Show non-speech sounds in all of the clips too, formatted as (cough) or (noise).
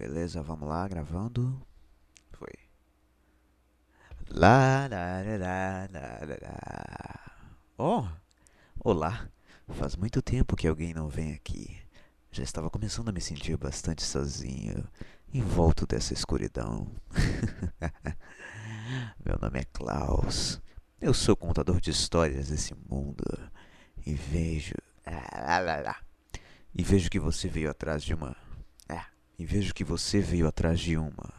Beleza, vamos lá, gravando. Foi. Lá, lá, lá, lá, lá. Oh, olá. Faz muito tempo que alguém não vem aqui. Já estava começando a me sentir bastante sozinho, em volta dessa escuridão. (laughs) Meu nome é Klaus. Eu sou contador de histórias desse mundo e vejo. E vejo que você veio atrás de uma. E vejo que você veio atrás de uma.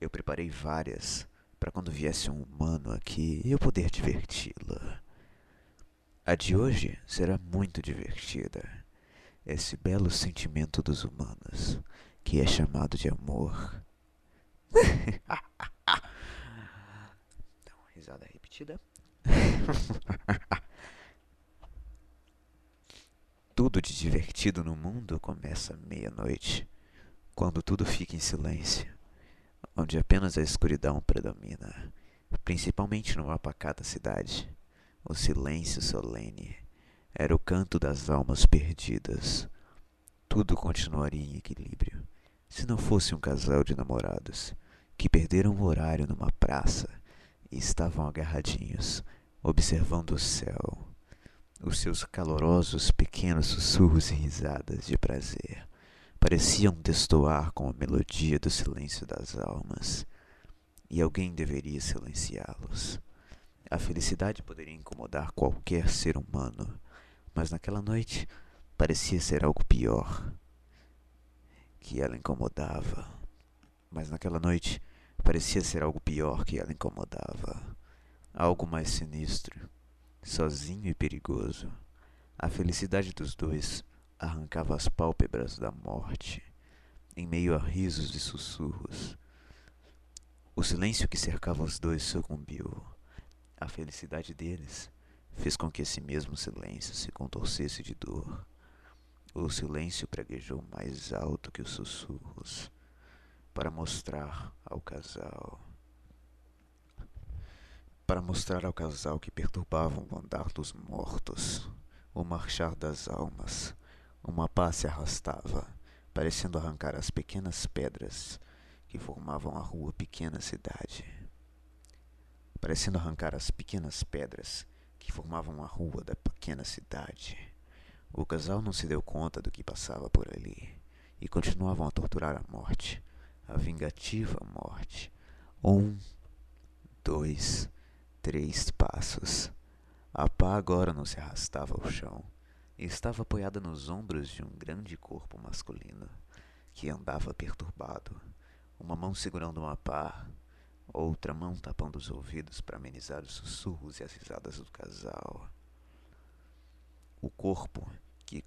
Eu preparei várias para quando viesse um humano aqui eu poder diverti-la. A de hoje será muito divertida. Esse belo sentimento dos humanos, que é chamado de amor. (laughs) Então, risada repetida. (laughs) Tudo de divertido no mundo começa meia-noite, quando tudo fica em silêncio, onde apenas a escuridão predomina, principalmente numa pacata cidade. O silêncio solene era o canto das almas perdidas. Tudo continuaria em equilíbrio se não fosse um casal de namorados que perderam o horário numa praça e estavam agarradinhos, observando o céu os seus calorosos pequenos sussurros e risadas de prazer pareciam destoar com a melodia do silêncio das almas, e alguém deveria silenciá-los. A felicidade poderia incomodar qualquer ser humano, mas naquela noite parecia ser algo pior. Que ela incomodava. Mas naquela noite parecia ser algo pior que ela incomodava. Algo mais sinistro sozinho e perigoso. A felicidade dos dois arrancava as pálpebras da morte, em meio a risos e sussurros. O silêncio que cercava os dois sucumbiu. A felicidade deles fez com que esse mesmo silêncio se contorcesse de dor. O silêncio praguejou mais alto que os sussurros, para mostrar ao casal para mostrar ao casal que perturbavam o andar dos mortos, o marchar das almas. Uma pá se arrastava, parecendo arrancar as pequenas pedras que formavam a rua pequena cidade. Parecendo arrancar as pequenas pedras que formavam a rua da pequena cidade. O casal não se deu conta do que passava por ali e continuavam a torturar a morte, a vingativa morte. Um, dois, Três passos. A pá agora não se arrastava ao chão estava apoiada nos ombros de um grande corpo masculino que andava perturbado, uma mão segurando uma pá, outra mão tapando os ouvidos para amenizar os sussurros e as risadas do casal. O corpo, que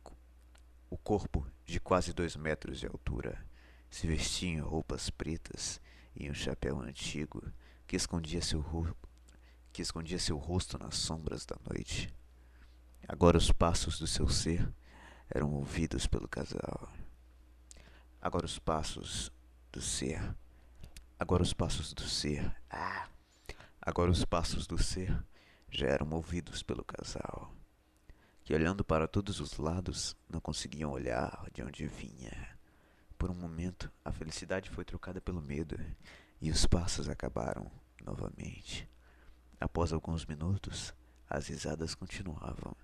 o corpo de quase dois metros de altura, se vestia em roupas pretas e um chapéu antigo que escondia seu, que escondia seu rosto nas sombras da noite. Agora os passos do seu ser eram ouvidos pelo casal. Agora os passos do ser. Agora os passos do ser. Ah! Agora os passos do ser já eram ouvidos pelo casal, que olhando para todos os lados não conseguiam olhar de onde vinha. Por um momento, a felicidade foi trocada pelo medo e os passos acabaram novamente. Após alguns minutos, as risadas continuavam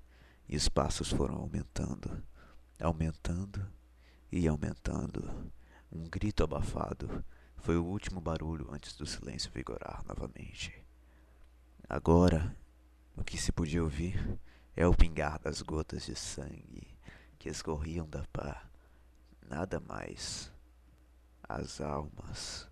e os passos foram aumentando, aumentando e aumentando. Um grito abafado foi o último barulho antes do silêncio vigorar novamente. Agora, o que se podia ouvir é o pingar das gotas de sangue que escorriam da pá. Nada mais. As almas